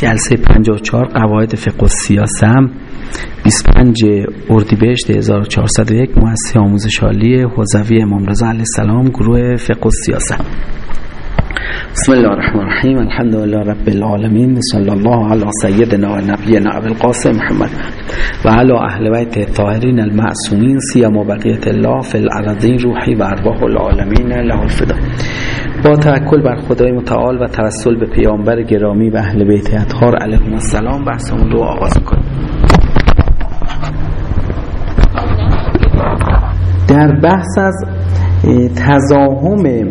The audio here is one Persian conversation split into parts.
جلسه 54 قواعد فقه و سیاسه 25 اردیبهشت 1401 مؤسسه آموزش عالی حوزوی امام رضا علیه السلام گروه فقه و سیاسه بسم الله الرحمن الرحیم. الحمد لله رب العالمین. صلی الله علی سیدنا و نبینا ابو القاسم محمد و علی اهل بیت الطاهرین المعصومین سیما بقیت الله فی الارضین روحی و ارواح العالمین له الفدا. با توکل بر خدای متعال و توسل به پیامبر گرامی و اهل بیت اطهار علیهم السلام. بحثمون رو آغاز کنیم در بحث از تزاهم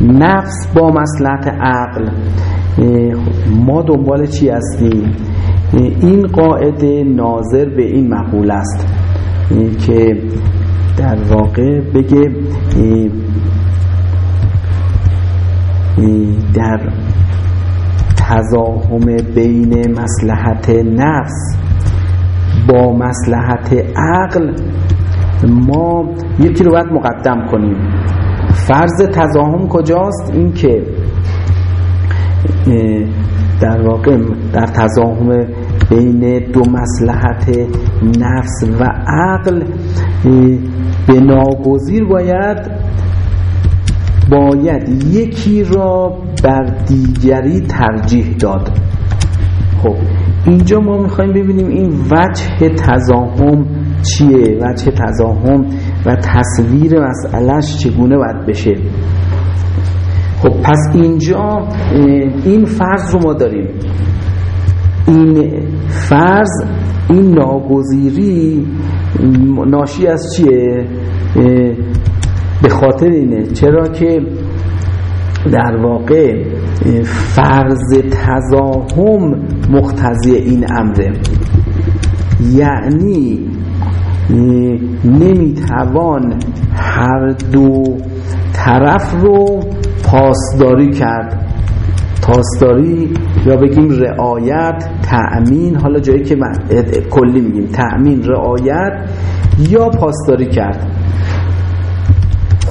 نفس با مسلحت عقل ما دنبال چی هستیم؟ این قاعده ناظر به این مقول است که در واقع بگه در تزاهم بین مسلحت نفس با مسلحت عقل ما یکی رو باید مقدم کنیم. فرض تزاهم کجاست؟ این که در واقع در تزاهم بین دو مسلحت نفس و عقل به ناگزیر باید باید یکی را بر دیگری ترجیح داد. خب اینجا ما می‌خوایم ببینیم این وجه تزاهم چیه؟ وجه تزاهم و تصویر مسئلهش چگونه باید بشه؟ خب پس اینجا این فرض رو ما داریم. این فرض این ناگزیری ناشی از چیه؟ به خاطر اینه. چرا که در واقع فرض تزاهم مختزی این امره. یعنی نمی‌توان هر دو طرف رو پاسداری کرد. پاسداری یا بگیم رعایت تأمین حالا جایی که من کلی میگیم تأمین رعایت یا پاسداری کرد.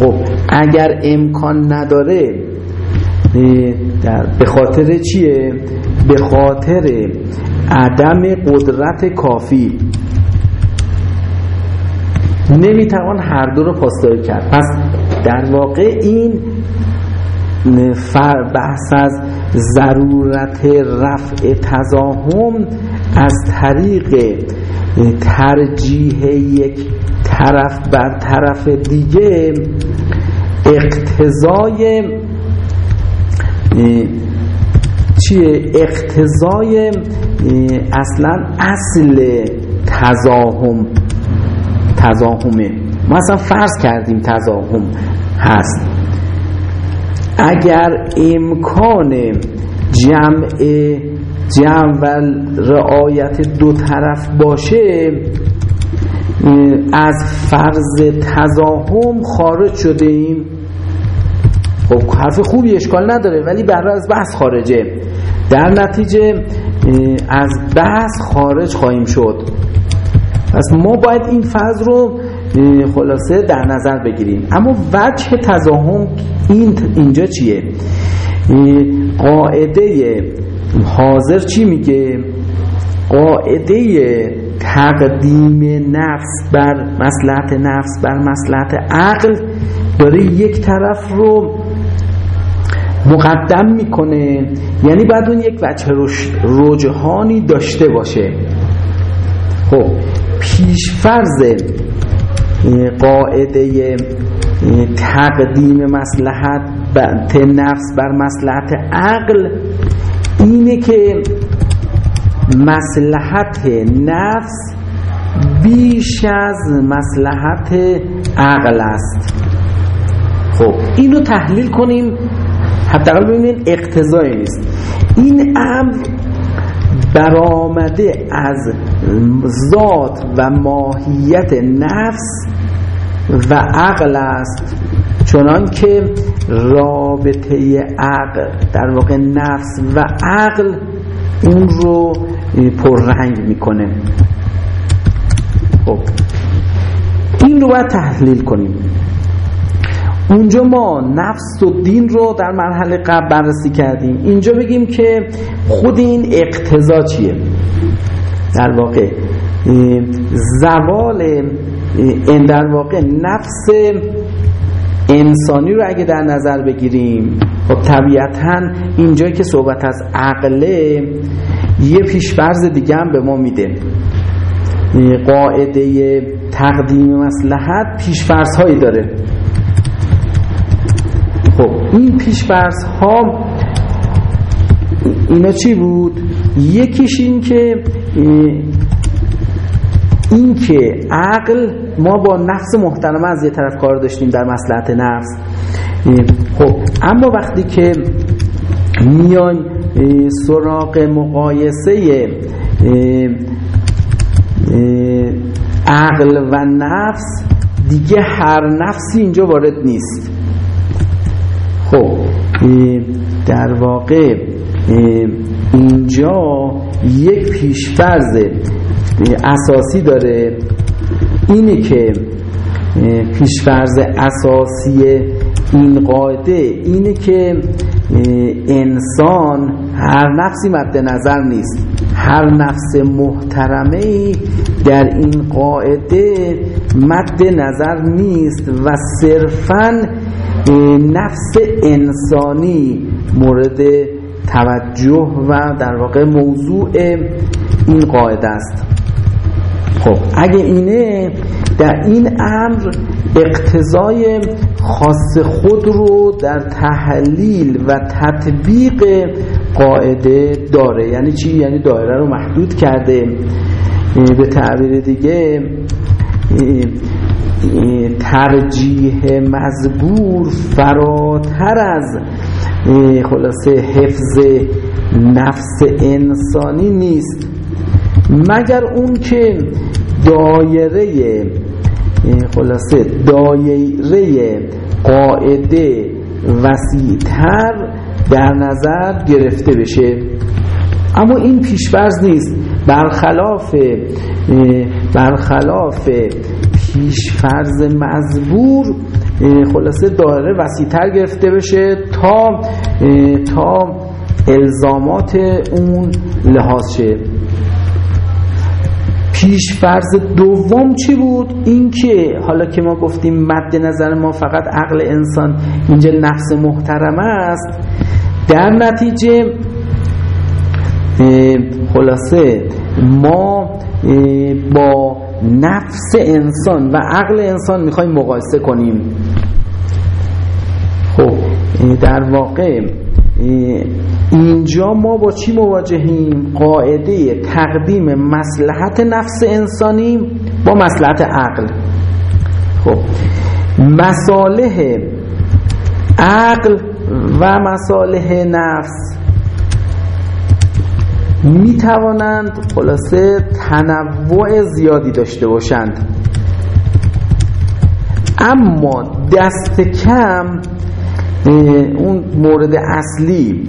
خب اگر امکان نداره به خاطر چیه؟ به خاطر عدم قدرت کافی نمی‌توان هر دو رو پاسداری کرد پس در واقع این بحث از ضرورت رفع تزاهم از طریق ترجیح یک طرف بر طرف دیگه اقتضای چیه؟ اقتضای اصلا اصل تزاهم تزاهمه ما اصلا فرض کردیم تزاهم هست. اگر امکان جمع جمع و رعایت دو طرف باشه از فرض تزاهم خارج شده ایم. خب حرف خوبی اشکال نداره ولی برای از بحث خارجه. در نتیجه از بحث خارج خواهیم شد. پس ما باید این فرض رو خلاصه در نظر بگیریم. اما وجه تزاهم این اینجا چیه؟ قاعده حاضر چی میگه؟ قاعده تقدیم نفس بر مسلحت نفس بر مسلحت عقل داره یک طرف رو مقدم می‌کنه. یعنی بعد اون یک وجه رجحانی داشته باشه. خب پیشفرز قاعده تقدیم مسلحت نفس بر مسلحت عقل اینه که مسلحت نفس بیش از مسلحت عقل است. خب اینو تحلیل کنیم. حداقل ببینید اقتضایی نیست. این امر برآمده از ذات و ماهیت نفس و عقل است. چنان که رابطه عقل در واقع نفس و عقل اون رو پررنگ می‌کنه. خب. این رو باید تحلیل کنیم. اونجا ما نفس و دین رو در مرحله قبل بررسی کردیم. اینجا بگیم که خود این اقتضا چیه؟ در واقع زوال این در واقع نفس انسانی رو اگه در نظر بگیریم خب طبیعتا اینجایی که صحبت از عقله یه پیشفرز دیگه هم به ما میده. قاعده تقدیم مسلحت پیشفرز هایی داره. خب این پیشفرز ها اینا چی بود؟ یکیش این که این که عقل ما با نفس محترمه از یه طرف کار داشتیم در مسلحت نفس. خب اما وقتی که میان سراغ مقایسه عقل و نفس دیگه هر نفسی اینجا وارد نیست. خب در واقع اینجا یک پیشفرز اساسی داره. اینه که پیشفرز اساسی این قاعده اینه که انسان هر نفسی مد نظر نیست. هر نفس محترمه ای در این قاعده مد نظر نیست و صرفا نفس انسانی مورد توجه و در واقع موضوع این قاعده است. خب. اگه اینه در این امر اقتضای خاص خود رو در تحلیل و تطبیق قاعده داره. یعنی چی؟ یعنی دایره رو محدود کرده. به تعبیر دیگه ترجیح مزبور فراتر از خلاصه حفظ نفس انسانی نیست. مگر اون که دایره خلاصه دایره قاعده وسیعتر در نظر گرفته بشه. اما این پیشفرض نیست. برخلاف برخلاف پیشفرض مزبور خلاصه دایره وسیعتر گرفته بشه تا تا الزامات اون لحاظ شه. پیش فرض دوم چی بود؟ اینکه حالا که ما گفتیم مد نظر ما فقط عقل انسان اینجا نفس محترمه است در نتیجه خلاصه ما با نفس انسان و عقل انسان می‌خوایم مقایسه کنیم. خب در واقع اینجا ما با چی مواجهیم؟ قاعده تقدیم مسلحت نفس انسانی با مسلحت عقل. خب مصالح عقل و مصالح نفس می توانند خلاصه تنوع زیادی داشته باشند. اما دست کم اون مورد اصلی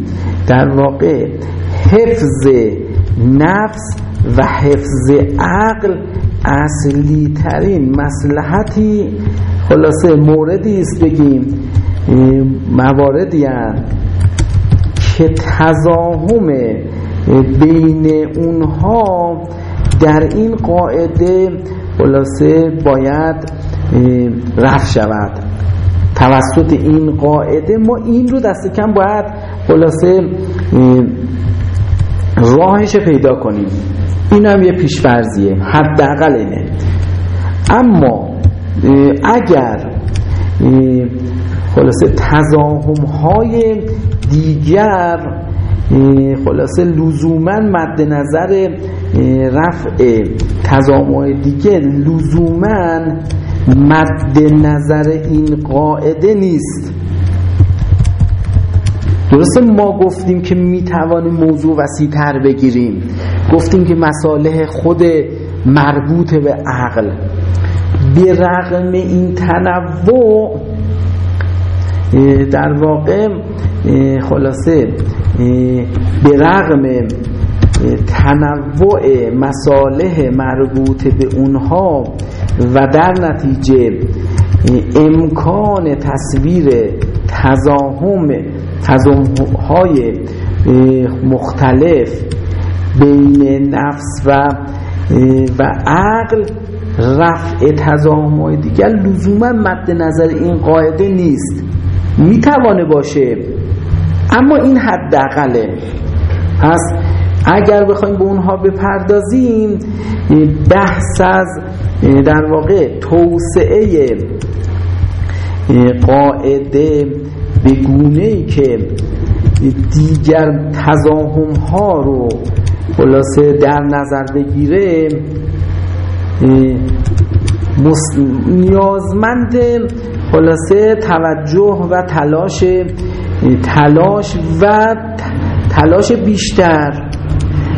در واقع حفظ نفس و حفظ عقل اصلی ترین مسلحتی خلاصه موردی است بگیم مواردی که تضاهم بین اونها در این قاعده خلاصه باید رفت شود. توسط این قاعده ما این رو دست کم باید خلاصه راهش پیدا کنیم. این هم یه پیشفرزیه حداقل اینه. اما اگر خلاصه تضاهم های دیگر خلاصه لزوما مد نظر رفع تضاهم های دیگه لزوما مد نظر این قاعده نیست. درسته ما گفتیم که می‌توانیم موضوع وسیع تر بگیریم. گفتیم که مساله خود مربوط به عقل. به رغم این تنوع در واقع خلاصه به رغم تنوع مساله مربوط به اونها و در نتیجه امکان تصویر تزاهم تزاهم های مختلف بین نفس و و عقل رفع تزاهم های دیگر لزوما مد نظر این قاعده نیست. می‌توانه باشه. اما این حداقله. پس اگر بخوایم به اونها بپردازیم بحث از در واقع توسعه قاعده به گونه ای که دیگر تزاهم ها رو خلاصه در نظر بگیره نیازمند خلاصه توجه و تلاش تلاش و تلاش بیشتر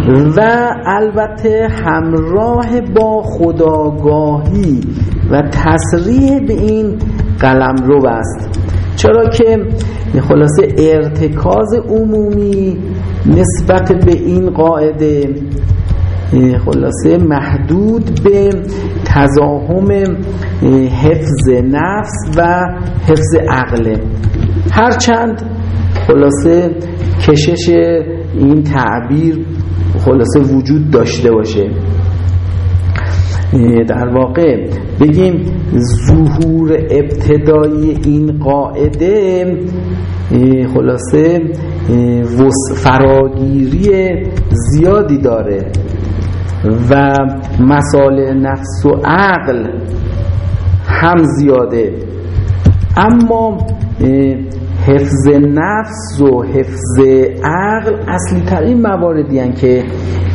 و البته همراه با خداگاهی و تصریح به این قلم رو است چرا که خلاصه ارتکاز عمومی نسبت به این قاعده خلاصه محدود به تزاهم حفظ نفس و حفظ عقله هرچند خلاصه کشش این تعبیر خلاصه وجود داشته باشه. در واقع بگیم ظهور ابتدایی این قاعده خلاصه فراگیری زیادی داره و مسائل نفس و عقل هم زیاده. اما حفظ نفس و حفظ عقل اصلی ترین مواردی که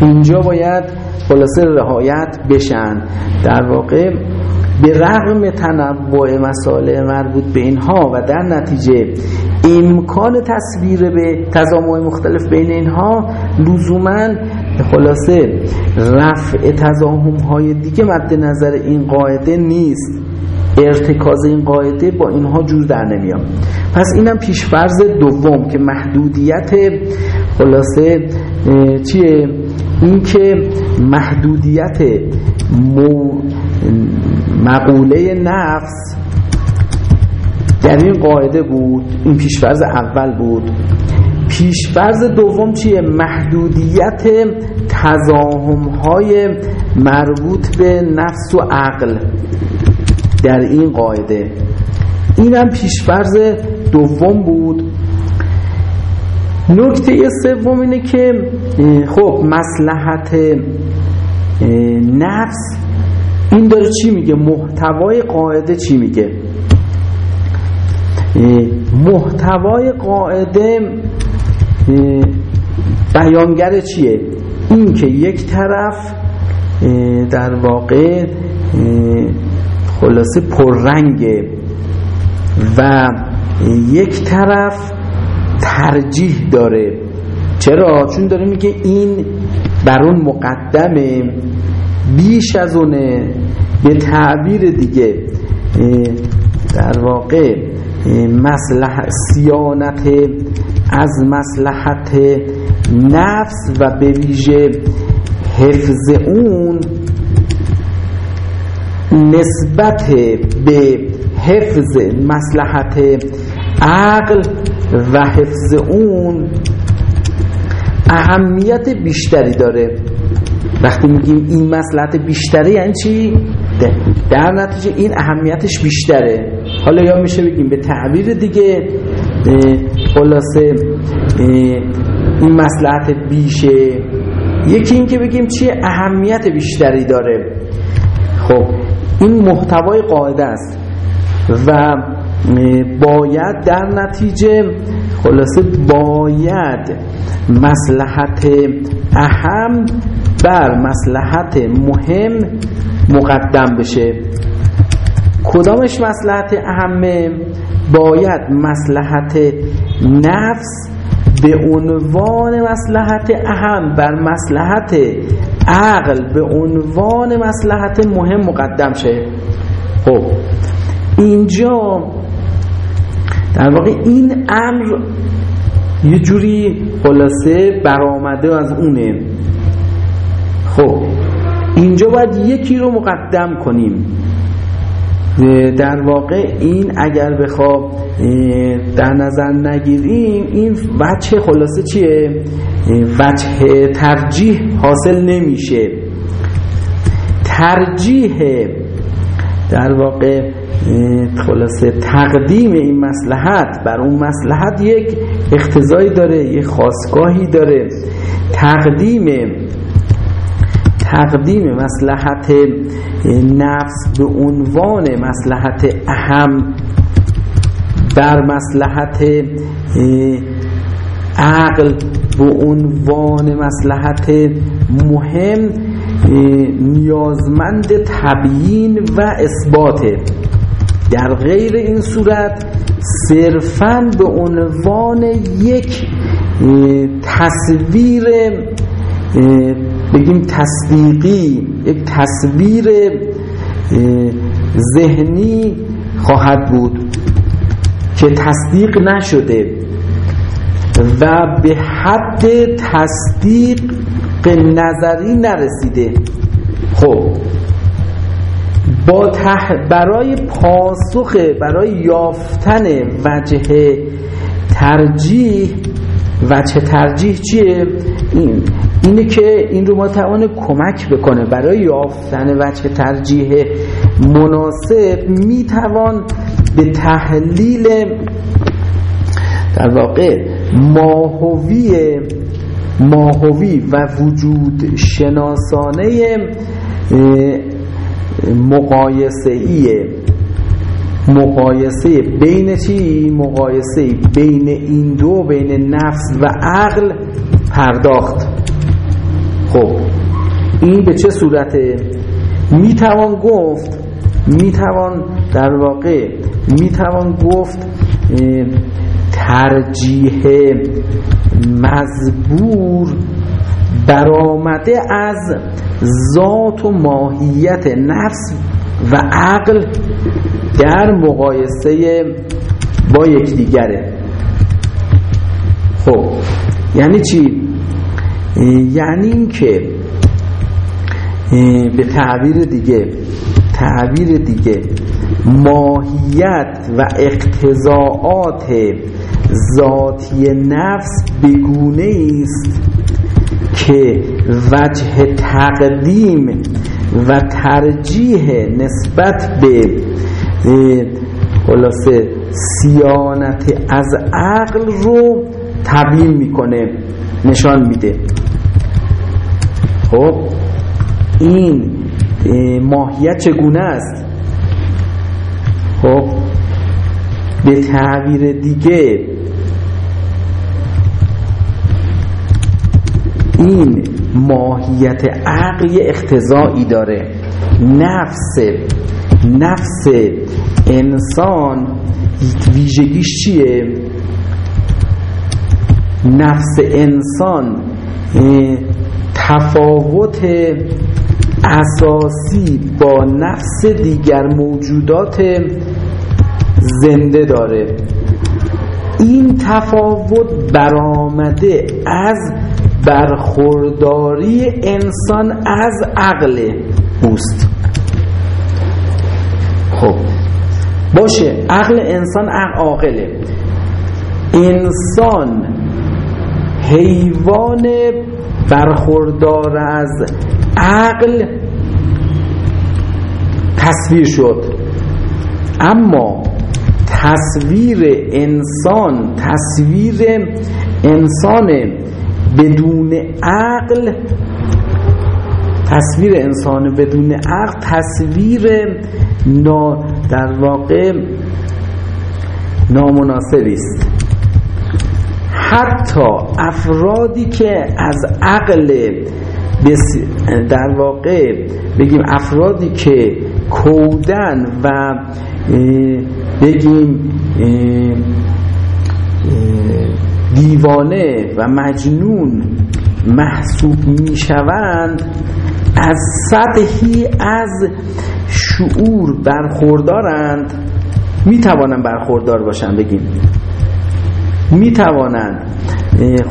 اینجا باید خلاصه رهایت بشن. در واقع به رغم تنوع مسائل مربوط به اینها و در نتیجه امکان تصویر به تضامن مختلف بین اینها لزوما خلاصه رفع تضاهم های دیگه مد نظر این قاعده نیست. ارتکاز این قاعده با اینها جور در نمیام پس اینم پیشفرز دوم که محدودیت خلاصه چیه؟ این که محدودیت مقوله نفس در این قاعده بود این پیشفرز اول بود. پیشفرز دوم چیه؟ محدودیت تزاهم های مربوط به نفس و عقل. در این قاعده. اینم پیشفرز دوم بود. نکته سوم اینه که خب مسلحت نفس. این داره چی میگه؟ محتوای قاعده چی میگه؟ محتوای قاعده بیانگر چیه؟ این که یک طرف در واقع خلاصه پررنگه و یک طرف ترجیح داره چرا؟ چون داره میگه این بر اون مقدمه بیش از اونه به تعبیر دیگه در واقع مسلح سیانت از مسلحت نفس و به ویژه حفظ اون نسبت به حفظ مسلحت عقل و حفظ اون اهمیت بیشتری داره. وقتی میگیم این مسلحت بیشتره یعنی چی؟ در نتیجه این اهمیتش بیشتره. حالا یا میشه بگیم به تعبیر دیگه خلاصه این مسلحت بیشه. یکی این که بگیم چیه اهمیت بیشتری داره. خب این محتوای قاعده است. و باید در نتیجه خلاصه باید مسلحت اهم بر مسلحت مهم مقدم بشه. کدامش مسلحت اهمه؟ باید مسلحت نفس به عنوان مسلحت اهم بر مسلحت عقل به عنوان مسلحت مهم مقدم شه. خب اینجا در واقع این امر یه جوری خلاصه برآمده از اونه. خب اینجا باید یکی رو مقدم کنیم. در واقع این اگر بخواب در نظر نگیریم این وجه خلاصه چیه؟ وجه ترجیح حاصل نمیشه. ترجیح در واقع خلاصه تقدیم این مسلحت بر اون مسلحت یک اختزایی داره یک خواستگاهی داره. تقدیم تقدیم مسلحت نفس به عنوان مسلحت اهم در مسلحت عقل به عنوان مسلحت مهم نیازمند تبیین و اثباته در غیر این صورت صرفا به عنوان یک تصویر بگیم تصدیقی یک تصویر ذهنی خواهد بود که تصدیق نشده و به حد تصدیق نظری نرسیده خب با برای پاسخ برای یافتن وجه ترجیح وجه ترجیح چیه؟ این اینه که این رو ما توان کمک بکنه برای یافتن وجه ترجیح مناسب می‌توان به تحلیل در واقع ماهوی ماهوی و وجود شناسانه مقایسه ایه مقایسه بین چی؟ مقایسه بین این دو بین نفس و عقل پرداخت خب این به چه صورته؟ می‌توان گفت می‌توان در واقع می‌توان گفت ترجیح مزبور برآمده از ذات و ماهیت نفس و عقل در مقایسه با یکدیگره. خب یعنی چی؟ یعنی اینکه به تعبیر دیگه تعبیر دیگه ماهیت و اقتضاعات ذاتی نفس بگونه است که وجه تقدیم و ترجیح نسبت به خلاصه سیانت از عقل رو تبیین می‌کنه نشان میده. خب این ماهیت چگونه است؟ خب به تعبیر دیگه این ماهیت عقل اختزایی داره. نفس نفس انسان ویژگیش چیه؟ نفس انسان تفاوت اساسی با نفس دیگر موجودات زنده داره. این تفاوت برآمده از برخورداری انسان از عقل اوست. خب باشه عقل انسان عاقله انسان حیوان برخوردار از عقل تصویر شد. اما تصویر انسان تصویر انسان بدون عقل تصویر انسان بدون عقل تصویر نا در واقع نامناسبی است. حتی افرادی که از عقل در واقع بگیم افرادی که کودن و بگیم دیوانه و مجنون محسوب می شوند از سطحی از شعور برخوردارند. می توانند برخوردار باشند بگیم. می توانند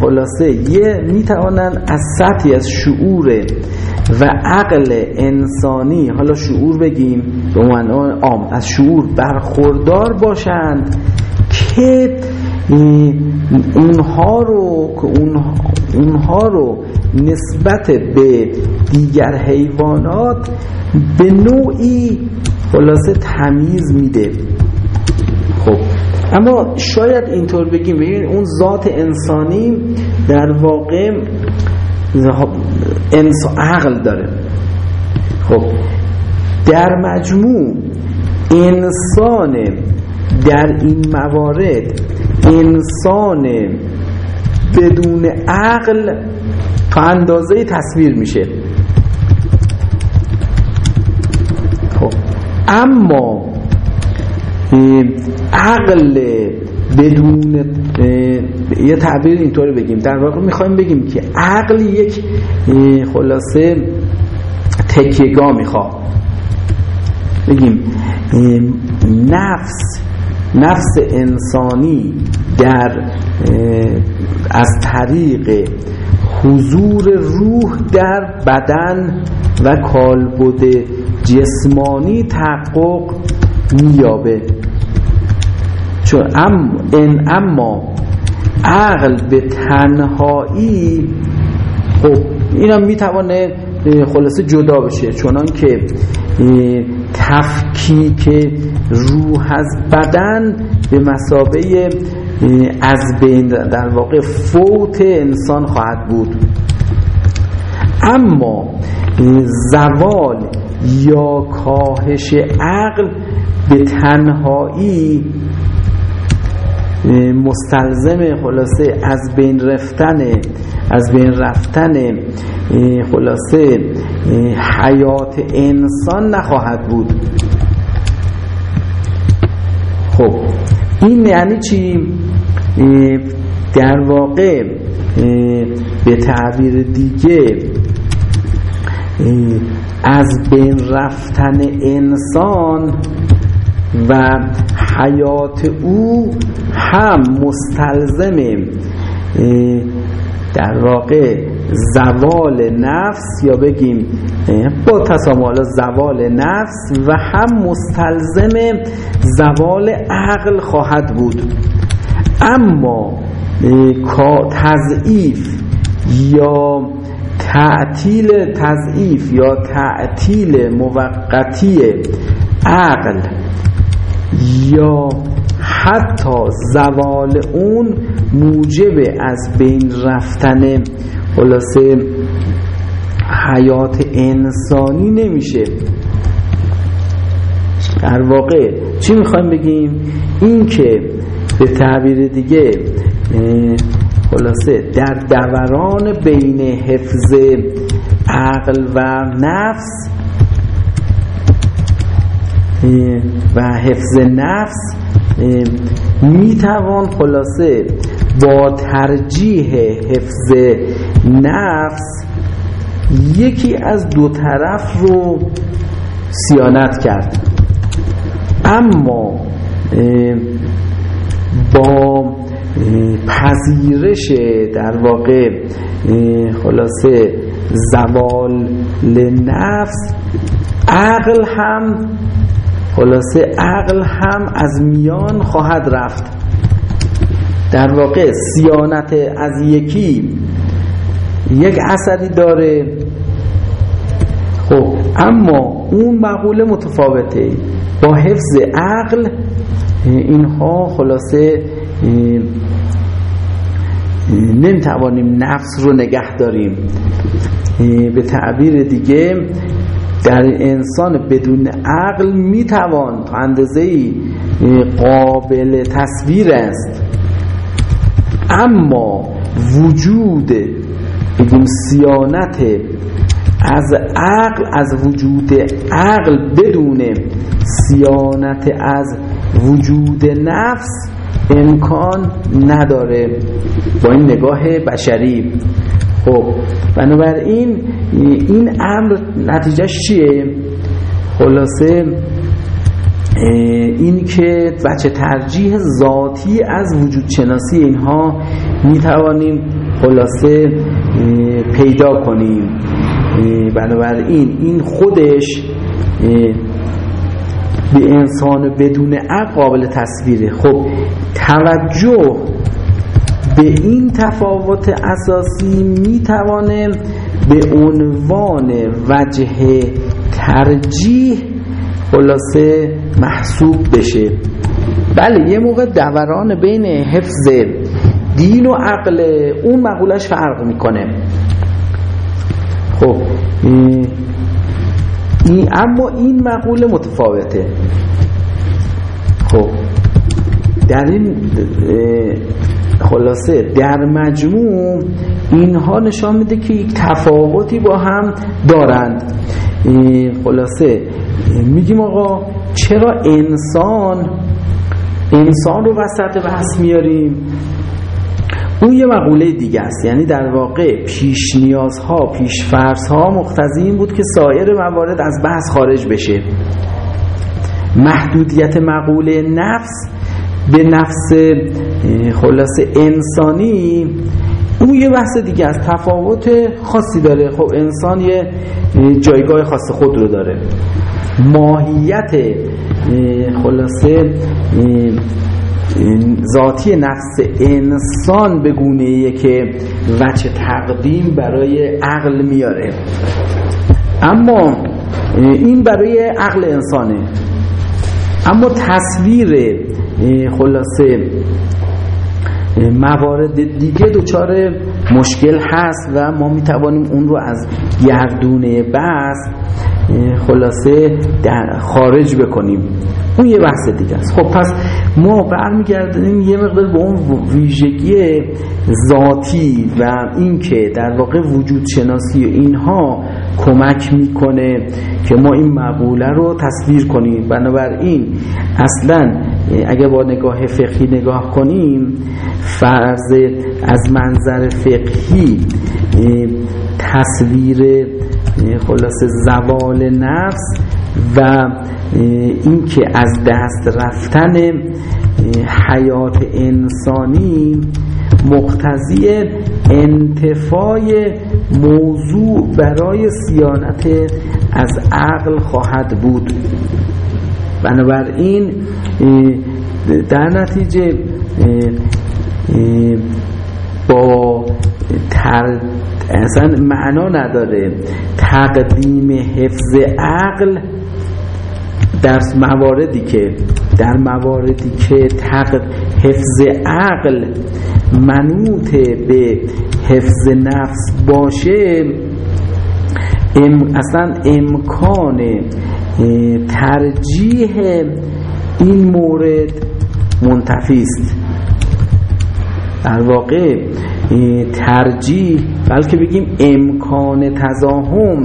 خلاصه یه می توانند از سطحی از شعور و عقل انسانی حالا شعور بگیم به عنوان عام از شعور برخوردار باشند که اونها رو اونها رو نسبت به دیگر حیوانات به نوعی خلاصه تمیز میده. خب اما شاید اینطور بگیم ببین اون ذات انسانی در واقع انسان عقل داره. خب در مجموع انسان در این موارد انسان بدون عقل تا اندازه تصویر میشه. خب اما عقل بدون یه تعبیر اینطوری بگیم. در واقع می‌خوایم بگیم که عقل یک خلاصه تکیگاه می‌خواد. بگیم نفس نفس انسانی در از طریق حضور روح در بدن و کالبد جسمانی تحقق میابه چون ام ان اما عقل به تنهایی خب اینم می‌توانه خلاصه جدا بشه. چونان که تفکیک روح از بدن به مسابه از بین در واقع فوت انسان خواهد بود. اما زوال یا کاهش عقل به تنهایی مستلزم خلاصه از بین رفتن از بین رفتن خلاصه حیات انسان نخواهد بود. خب این یعنی چی؟ در واقع به تعبیر دیگه از بین رفتن انسان و حیات او هم مستلزم در واقع زوال نفس یا بگیم با تسامال زوال نفس و هم مستلزم زوال عقل خواهد بود. اما تضعیف یا تعطیل تضعیف یا تعطیل موقتی عقل یا حتی زوال اون موجب از بین رفتن خلاصه حیات انسانی نمیشه. در واقع چی می‌خوایم بگیم؟ این که به تعبیر دیگه خلاصه در دوران بین حفظ عقل و نفس و حفظ نفس می‌توان خلاصه با ترجیح حفظ نفس یکی از دو طرف رو سیانت کرد. اما با پذیرش در واقع خلاصه زوال نفس عقل هم خلاصه عقل هم از میان خواهد رفت. در واقع سیانت از یکی یک اثری داره. خب اما اون مقوله متفاوته. با حفظ عقل اینها خلاصه نمی‌توانیم نفس رو نگه داریم. به تعبیر دیگه در انسان بدون عقل می‌توان تا اندازه قابل تصویر است. اما وجود بگیم سیانت از عقل از وجود عقل بدون سیانت از وجود نفس امکان نداره. با این نگاه بشری خب بنابراین این امر نتیجهش چیه؟ خلاصه این که بچه ترجیح ذاتی از وجود شناسی اینها می توانیم خلاصه پیدا کنیم. بنابراین این خودش به انسان بدون عقل قابل تصویره. خب توجه به این تفاوت اساسی می‌توانه به عنوان وجه ترجیح خلاصه محسوب بشه. بله یه موقع دوران بین حفظ دین و عقل اون مقولش فرق می‌کنه. خب این اما این مقوله متفاوته. خب در این خلاصه در مجموع اینها نشان میده که یک تفاوتی با هم دارند. خلاصه میگیم آقا چرا انسان انسان رو وسط بحث میاریم؟ اون یه مقوله دیگه است. یعنی در واقع پیش نیازها پیش فرضها مقتضی این بود که سایر موارد از بحث خارج بشه. محدودیت مقوله نفس به نفس خلاص انسانی اون یه بحث دیگه است. تفاوت خاصی داره. خب انسان یه جایگاه خاص خود رو داره. ماهیت خلاصه ذاتی نفس انسان به گونه که وچه تقدیم برای عقل میاره. اما این برای عقل انسانه. اما تصویر خلاصه موارد دیگه دچار مشکل هست و ما می‌توانیم اون رو از گردونه بحث خلاصه در خارج بکنیم. اون یه بحث دیگه است. خب پس ما برمیگردیم یه مقدار به اون ویژگی ذاتی و اینکه در واقع وجود شناسی اینها کمک می‌کنه که ما این مقوله رو تصویر کنیم. بنابراین اصلا اگر با نگاه فقهی نگاه کنیم فرض از منظر فقهی تصویر خلاص زوال نفس و اینکه از دست رفتن حیات انسانی مقتضی انتفای موضوع برای سیانت از عقل خواهد بود. بنابراین در نتیجه با تر اصلا معنا نداره. تقدیم حفظ عقل در مواردی که در مواردی که تق... حفظ عقل منوط به حفظ نفس باشه ام... اصلا امکان ترجیح این مورد منتفی است. در واقع ترجیح بلکه بگیم امکان تزاهم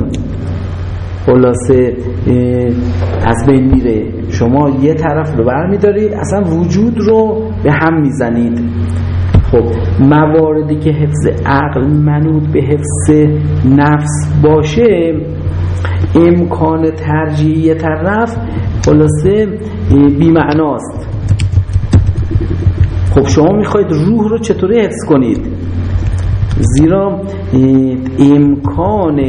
خلاصه از بین میره. شما یه طرف رو برمیدارید اصلا وجود رو به هم می‌زنید. خب مواردی که حفظ عقل منوط به حفظ نفس باشه امکان ترجیح طرف خلاصه بیمعناست. خب شما می‌خواید روح رو چطوری حفظ کنید؟ زیرا امکان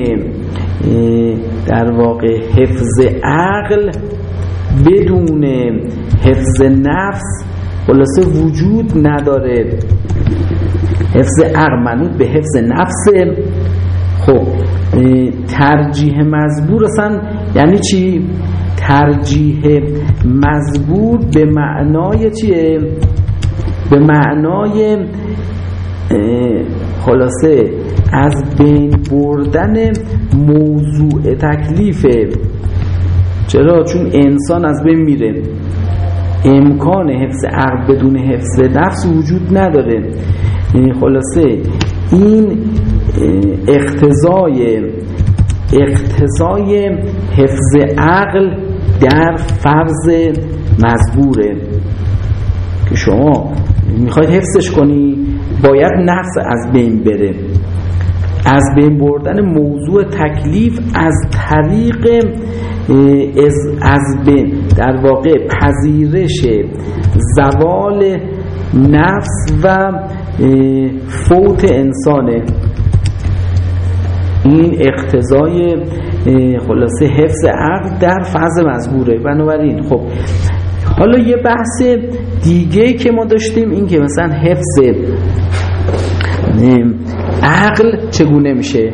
در واقع حفظ عقل بدون حفظ نفس خلاصه وجود نداره. حفظ عقل منوط به حفظ نفس خب ترجیح مزبور اصلا یعنی چی؟ ترجیح مزبور به معنای چیه؟ به معنای خلاصه از بین بردن موضوع تکلیفه چرا؟ چون انسان از بین میره امکان حفظ عقل بدون حفظ نفس وجود نداره خلاصه این اقتضای اقتضای حفظ عقل در فرض مزبوره. که شما می‌خواید حفظش کنی باید نفس از بین بره. از بین بردن موضوع تکلیف از طریق از بین. در واقع پذیرش زوال نفس و فوت انسانه این اقتضای خلاصه حفظ عقل در فضل مزبوره بنابراین خب حالا یه بحث دیگه که ما داشتیم این که مثلا حفظ عقل چگونه میشه؟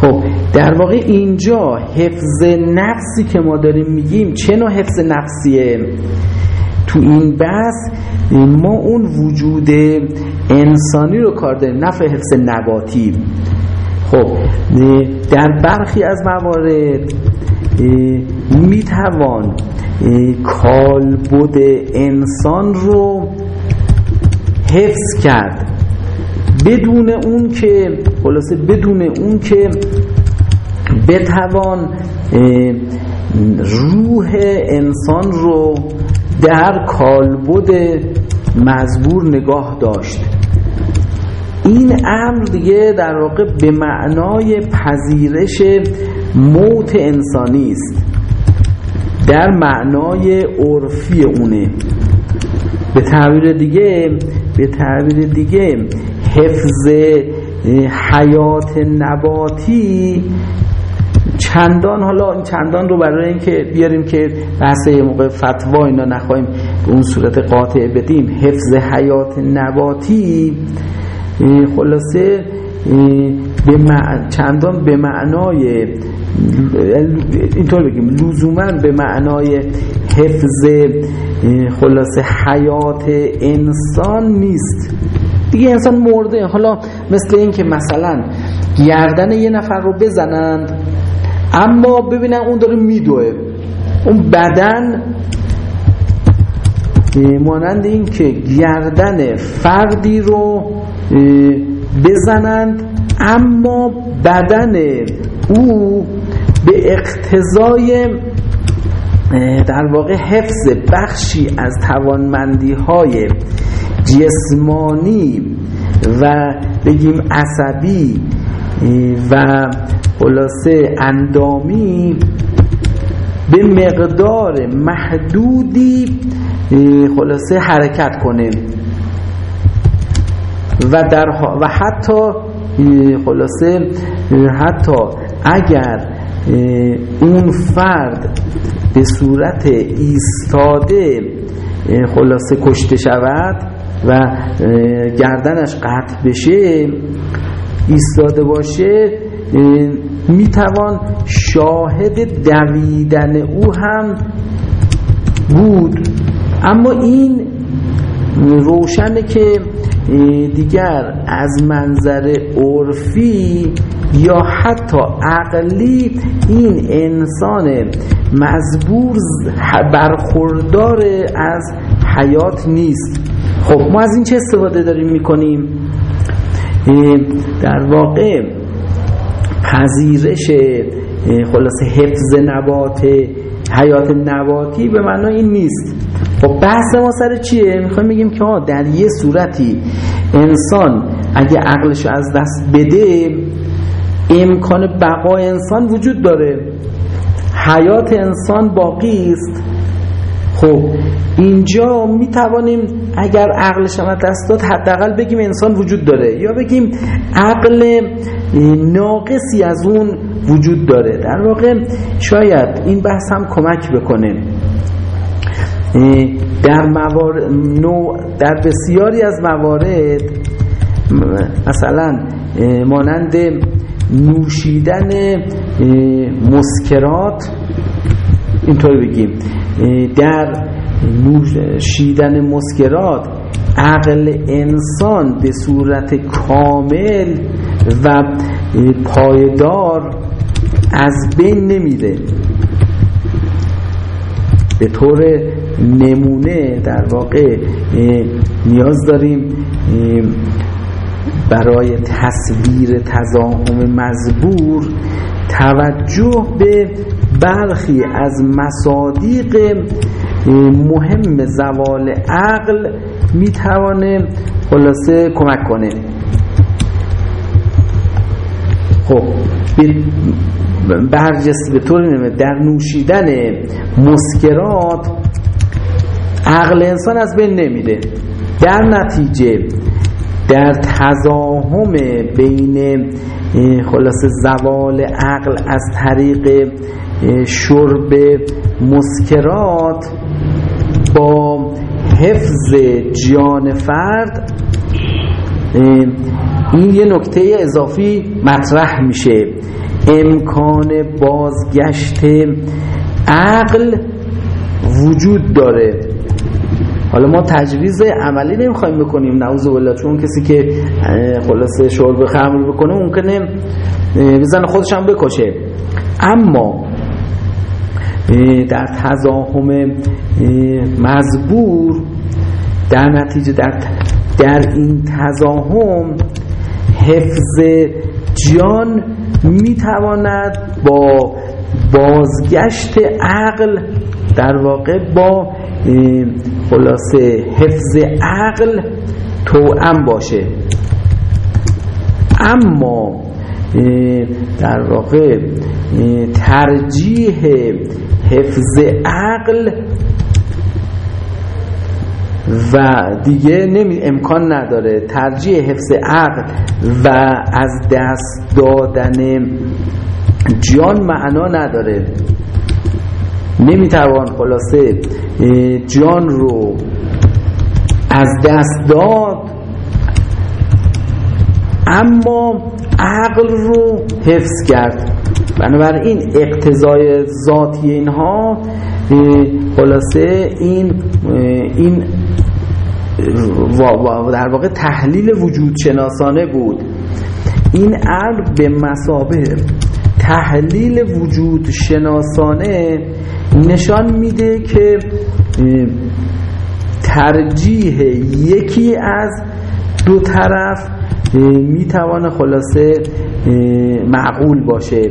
خب در واقع اینجا حفظ نفسی که ما داریم میگیم چه نوع حفظ نفسیه؟ تو این بحث ما اون وجود انسانی رو کار داریم نفع حفظ نباتی. خب در برخی از موارد می‌توان کالبد انسان رو حفظ کرد. بدون اون که خلاصه بدون اون که بتوان روح انسان رو در کالبد مزبور نگاه داشت. این امر دیگه در واقع به معنای پذیرش موت انسانی است. در معنای عرفی اونه. به تعبیر دیگه به تعبیر دیگه حفظ حیات نباتی چندان حالا این چندان رو برای اینکه بیاریم که بحث موقع فتوا اینا نخواهیم به اون صورت قاطع بدیم. حفظ حیات نباتی خلاصه به چندان به معنای اینطور بگیم لزوما به معنای حفظ خلاصه حیات انسان نیست. دیگه انسان مرده. حالا مثل این که مثلا گردن یه نفر رو بزنند اما ببینن اون داره میدوه. اون بدن مانند این که گردن فردی رو بزنند اما بدن او به اقتضای در واقع حفظ بخشی از توانمندی های جسمانی و بگیم عصبی و خلاصه اندامی به مقدار محدودی خلاصه حرکت کنه. و در و حتی خلاصه حتی اگر اون فرد به صورت ایستاده خلاصه کشته شود و گردنش قطع بشه ایستاده باشه می‌توان شاهد دویدن او هم بود. اما این روشنه که دیگر از منظر عرفی یا حتی عقلی این انسان مزبور برخوردار از حیات نیست. خب ما از این چه استفاده داریم می‌کنیم؟ در واقع پذیرش خلاص حفظ نبات حیات نباتی به معنای این نیست. خب بحث ما سر چیه؟ می‌خوایم بگیم که ها در یه صورتی انسان اگه عقلش از دست بده امکان بقای انسان وجود داره. حیات انسان باقی است. خب اینجا می توانیم اگر عقلش هم دست داد حداقل بگیم انسان وجود داره یا بگیم عقل ناقصی از اون وجود داره. در واقع شاید این بحث هم کمک بکنه. در موارد در بسیاری از موارد مثلا مانند نوشیدن مسکرات اینطور بگیم. در نوشیدن مسکرات عقل انسان به صورت کامل و پایدار از بین نمیره. به طور نمونه در واقع نیاز داریم برای تصویر تزاهم مزبور توجه به برخی از مصادیق مهم زوال عقل می‌توانه خلاصه کمک کنه. خب برجسته به طور در نوشیدن مسکرات عقل انسان از بین نمیده در نتیجه در تزاهم بین خلاصه زوال عقل از طریق شرب مسکرات با حفظ جان فرد این یه نکته اضافی مطرح میشه. امکان بازگشت عقل وجود داره. حالا ما تجویز عملی نمی‌خوایم بکنیم نعوذ بالله چون کسی که خلاصه شرب خمر بکنه ممکنه بزن خودش هم بکشه. اما در تزاهم مزبور در نتیجه در, در این تزاهم حفظ جان می‌تواند با بازگشت عقل در واقع با خلاصه حفظ عقل توأم باشه. اما در واقع ترجیح حفظ عقل و دیگه نمی امکان نداره. ترجیح حفظ عقل و از دست دادن جان معنا نداره. نمی‌توان خلاصه جان رو از دست داد اما عقل رو حفظ کرد. بنابراین اقتضای ذاتی اینها خلاصه این این در واقع تحلیل وجود شناسانه بود. این امر به مسابه تحلیل وجود شناسانه نشان میده که ترجیح یکی از دو طرف می‌توانه خلاصه معقول باشه.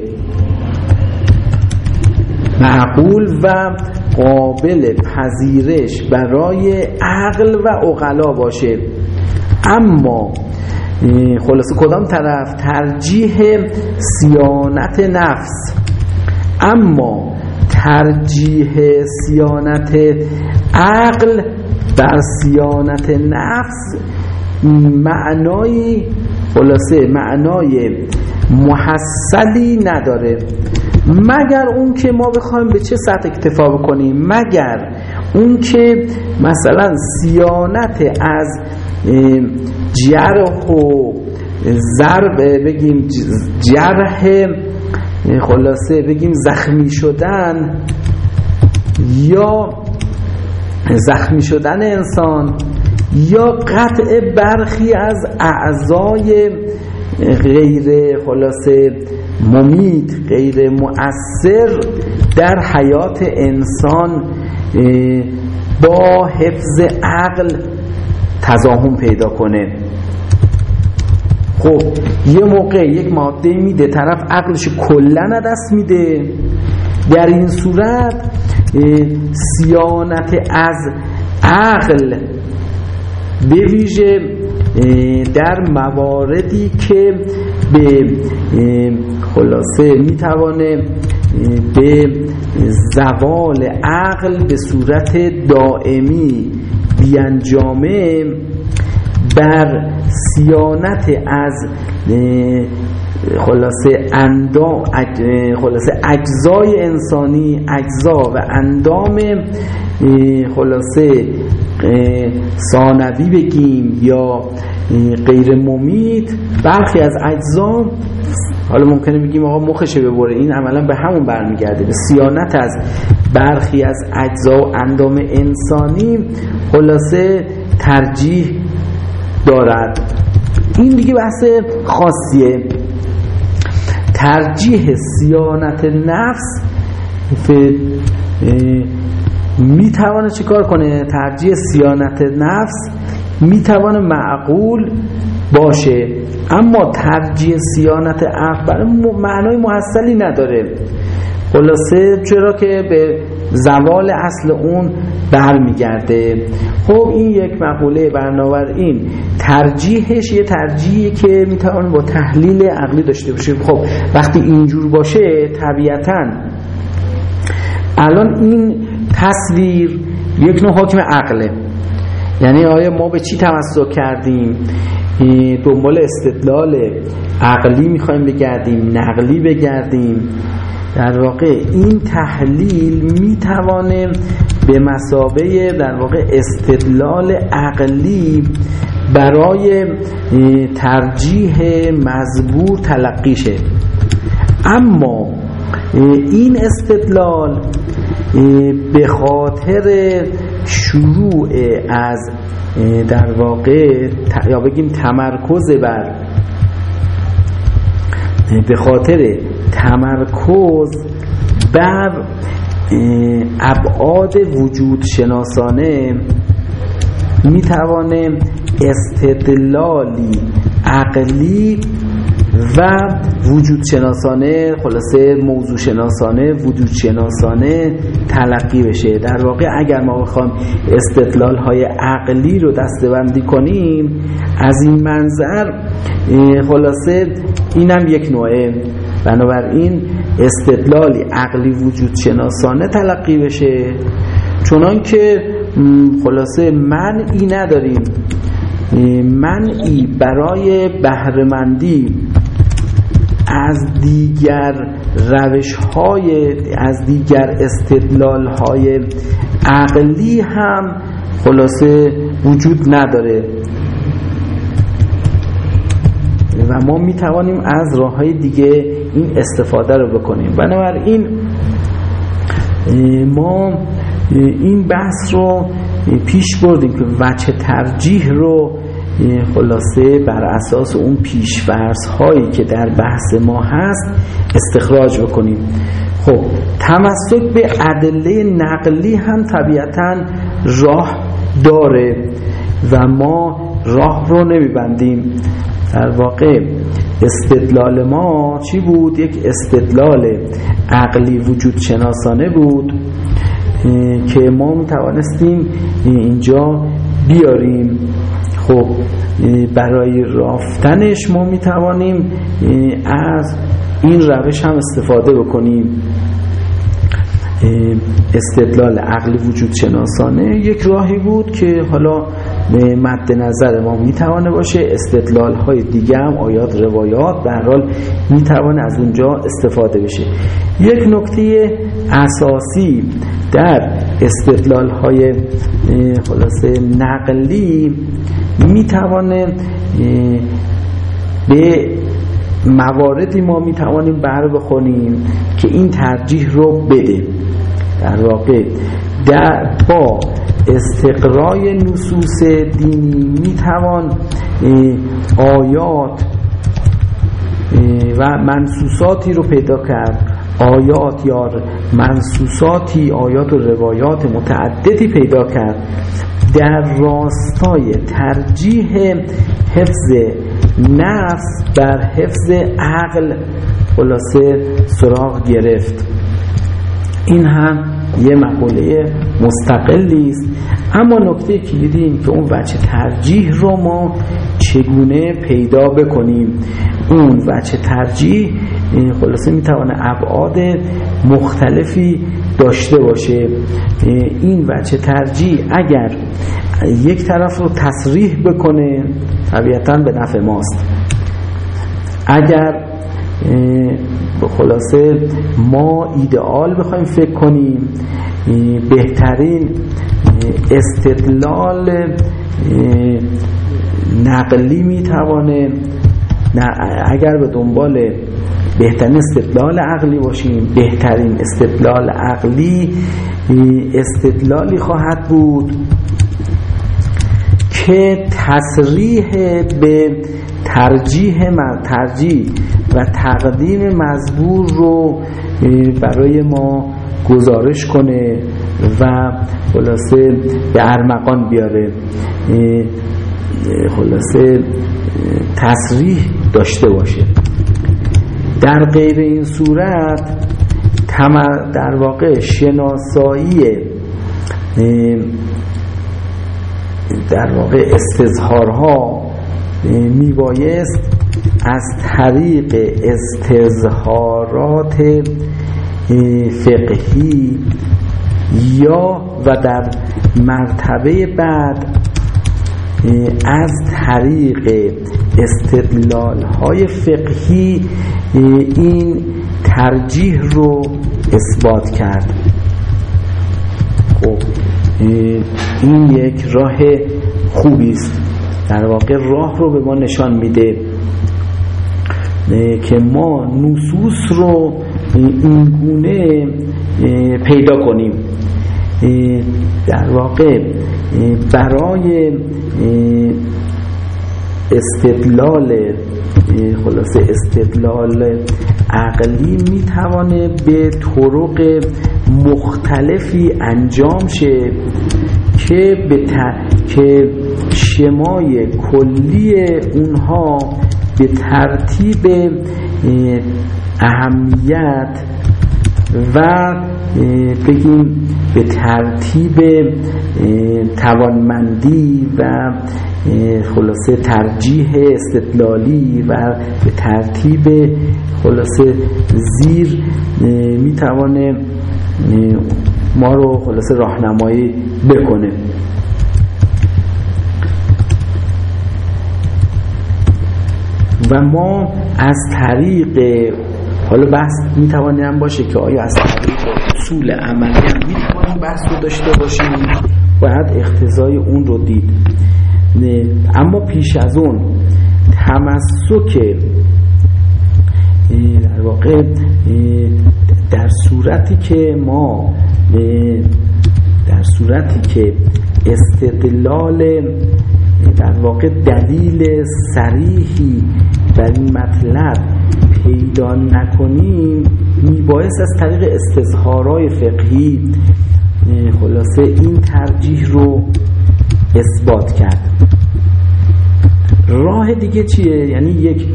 معقول و قابل پذیرش برای عقل و اقلا باشه. اما خلاصه کدام طرف؟ ترجیح سیانت نفس. اما ترجیح سیانت عقل در سیانت نفس معنای خلاصه معنای محصلی نداره. مگر اون که ما بخوایم به چه سطح اکتفا بکنیم؟ مگر اون که مثلا سیانت از جرح و ضرب بگیم جرح خلاصه بگیم زخمی شدن یا زخمی شدن انسان یا قطع برخی از اعضای غیر خلاصه ممید غیر مؤثر در حیات انسان با حفظ عقل تضاهم پیدا کنه. خب یه موقع یک ماده میده طرف عقلش کلا دست میده. در این صورت سیانت از عقل به ویژه در مواردی که به خلاصه می‌توانه به زوال عقل به صورت دائمی بیانجامه بر سیانت از خلاصه اندام خلاصه اجزای انسانی اجزا و اندام خلاصه ثانوی بگیم یا غیر ممید برخی از اجزا حالا ممکنه بگیم آقا مخشه ببره. این عملا به همون برمیگرده. به سیانت از برخی از اجزا و اندام انسانی خلاصه ترجیح دارد. این دیگه بحث خاصیه. ترجیح سیانت نفس می‌توانه چیکار کنه؟ ترجیح سیانت نفس می‌توانه معقول باشه. اما ترجیح سیانت عقل معنای محصلی نداره. خلاصه چرا که به زوال اصل اون برمیگرده؟ خب این یک مقوله این. ترجیحش یه ترجیحی که می‌توان با تحلیل عقلی داشته باشه. خب وقتی اینجور باشه طبیعتا الان این تصویر یک نوع حکم عقله. یعنی آیا ما به چی تمسک کردیم؟ دنبال استدلال عقلی می‌خوایم بگردیم نقلی بگردیم. در واقع این تحلیل می‌توانه به مسابه در واقع استدلال عقلی برای ترجیح مزبور تلقی شه. اما این استدلال به خاطر شروع از در واقع یا بگیم تمرکز بر به خاطر تمرکز بر ابعاد وجود شناسانه می‌توانه استدلالی عقلی و وجود شناسانه خلاصه موضوع شناسانه وجود شناسانه تلقی بشه. در واقع اگر ما بخوام استدلال های عقلی رو دستبندی کنیم از این منظر خلاصه اینم یک نوعه. بنابراین استدلالی عقلی وجود شناسانه تلقی بشه. چونان که خلاصه منعی نداریم. منعی برای بهرهمندی از دیگر روش های از دیگر استدلال های عقلی هم خلاصه وجود نداره. و ما می توانیم از راه های دیگه این استفاده رو بکنیم. بنابراین ما این بحث رو پیش بردیم که وچه ترجیح رو خلاصه بر اساس اون پیشورز هایی که در بحث ما هست استخراج بکنیم. خب تمسک به ادله نقلی هم طبیعتا راه داره و ما راه رو نمیبندیم. در واقع استدلال ما چی بود؟ یک استدلال عقلی وجود شناسانه بود که ما می‌توانستیم اینجا بیاریم. خب برای رافتنش ما می‌توانیم از این روش هم استفاده بکنیم. استدلال عقل وجود شناسانه یک راهی بود که حالا مد نظر ما می‌توانه باشه. استدلال های دیگه هم آیات روایات به حال می‌توانه از اونجا استفاده بشه. یک نکته اساسی در استدلال های خلاصه نقلی می‌توانه به مواردی ما می‌توانیم بر بخونیم که این ترجیح رو بده. در واقع در با استقرای نصوص دینی می‌توان آیات و منصوصاتی رو پیدا کرد. آیات یا منصوصاتی آیات و روایات متعددی پیدا کرد. در راستای ترجیح حفظ نفس بر حفظ عقل خلاصه سراغ گرفت. این هم یه مقوله مستقلی است. اما نکته کلیدی این که اون وجه ترجیح رو ما چگونه پیدا بکنیم؟ اون وجه ترجیح خلاصه می‌توانه ابعاد مختلفی داشته باشه. این وجه ترجیح اگر یک طرف رو تصریح بکنه طبیعتا به نفع ماست. اگر خلاصه ما ایدئال بخوایم فکر کنیم بهترین استدلال نقلی می‌توانه اگر به دنبال بهترین استدلال عقلی باشیم بهترین استدلال عقلی استدلالی خواهد بود که تصریح به ترجیح ترجیح و تقدیم مزبور رو برای ما گزارش کنه و خلاصه به ارمقان بیاره. خلاصه تصریح داشته باشه. در غیر این صورت در واقع شناسایی در واقع استظهارها میبایست از طریق استظهارات فقهی یا و در مرتبه بعد از طریق استدلال های فقهی این ترجیح رو اثبات کرد. خب این یک راه خوبی است. در واقع راه رو به ما نشان میده. که ما نصوص رو این گونه پیدا کنیم. در واقع برای استدلال خلاصه استدلال عقلی می‌توانه به طرق مختلفی انجام شه که به که شمای کلی اونها به ترتیب اهمیت و بگیم به ترتیب توانمندی و خلاصه ترجیح استدلالی و به ترتیب خلاصه زیر می‌توانه ما رو خلاصه راهنمایی بکنه. و ما از طریق حالا بحث می‌توانیم باشه که آیا از طریق اصول عملی هم می‌توانیم بحث رو داشته باشیم؟ باید اختزای اون رو دید. اما پیش از اون تمسک در واقع در صورتی که ما در صورتی که استدلال در واقع دلیل سریحی در این مطلب پیدا نکنیم میبایست از طریق استظهارای فقهی خلاصه این ترجیح رو اثبات کرد. راه دیگه چیه؟ یعنی یک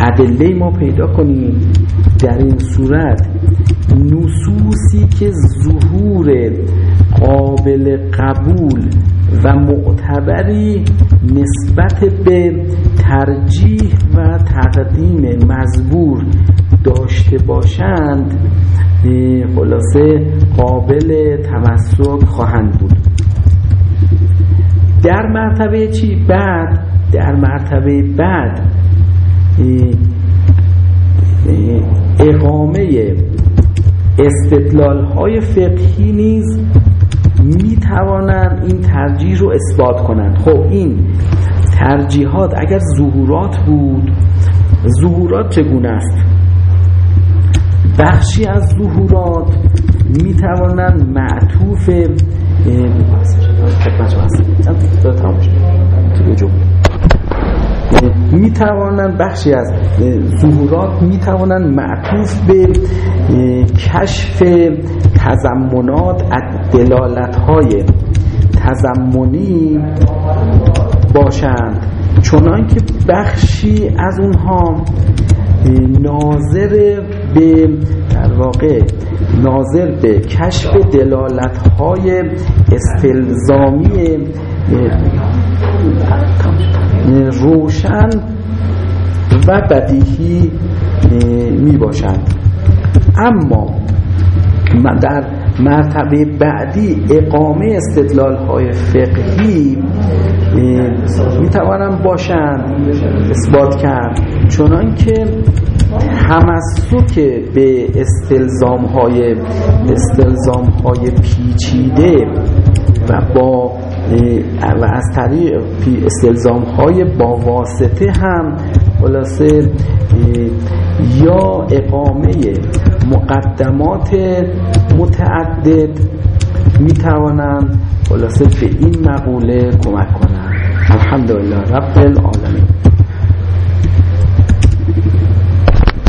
ادله ما پیدا کنیم در این صورت. نصوصی که ظهور قابل قبول و معتبری نسبت به ترجیح و تقدیم مزبور داشته باشند خلاصه قابل تمسک خواهند بود در مرتبه چی؟ بعد در مرتبه بعد اقامه استدلال های فقهی نیز می توانند این ترجیح رو اثبات کنند. خب این ترجیحات اگر ظهورات بود ظهورات چگونه است؟ بخشی از ظهورات می توانند معطوف می توانند بخشی از ظهورات می توانند معطوف به کشف تزمنات دلالت های تزمنی باشند. چنان که بخشی از اونها ناظر به در واقع ناظر به کشف دلالت های استلزامی روشن و بدیهی می باشد. اما در مرتبه بعدی اقامه استدلال های فقهی می توانم باشند اثبات کرد. چنان که تمسک به استلزام های استلزام های پیچیده و با و از طریق استلزام های با واسطه هم خلاصه یا اقامه مقدمات متعدد می توانند خلاصه به این مقوله کمک کنند. الحمدلله رب العالمین.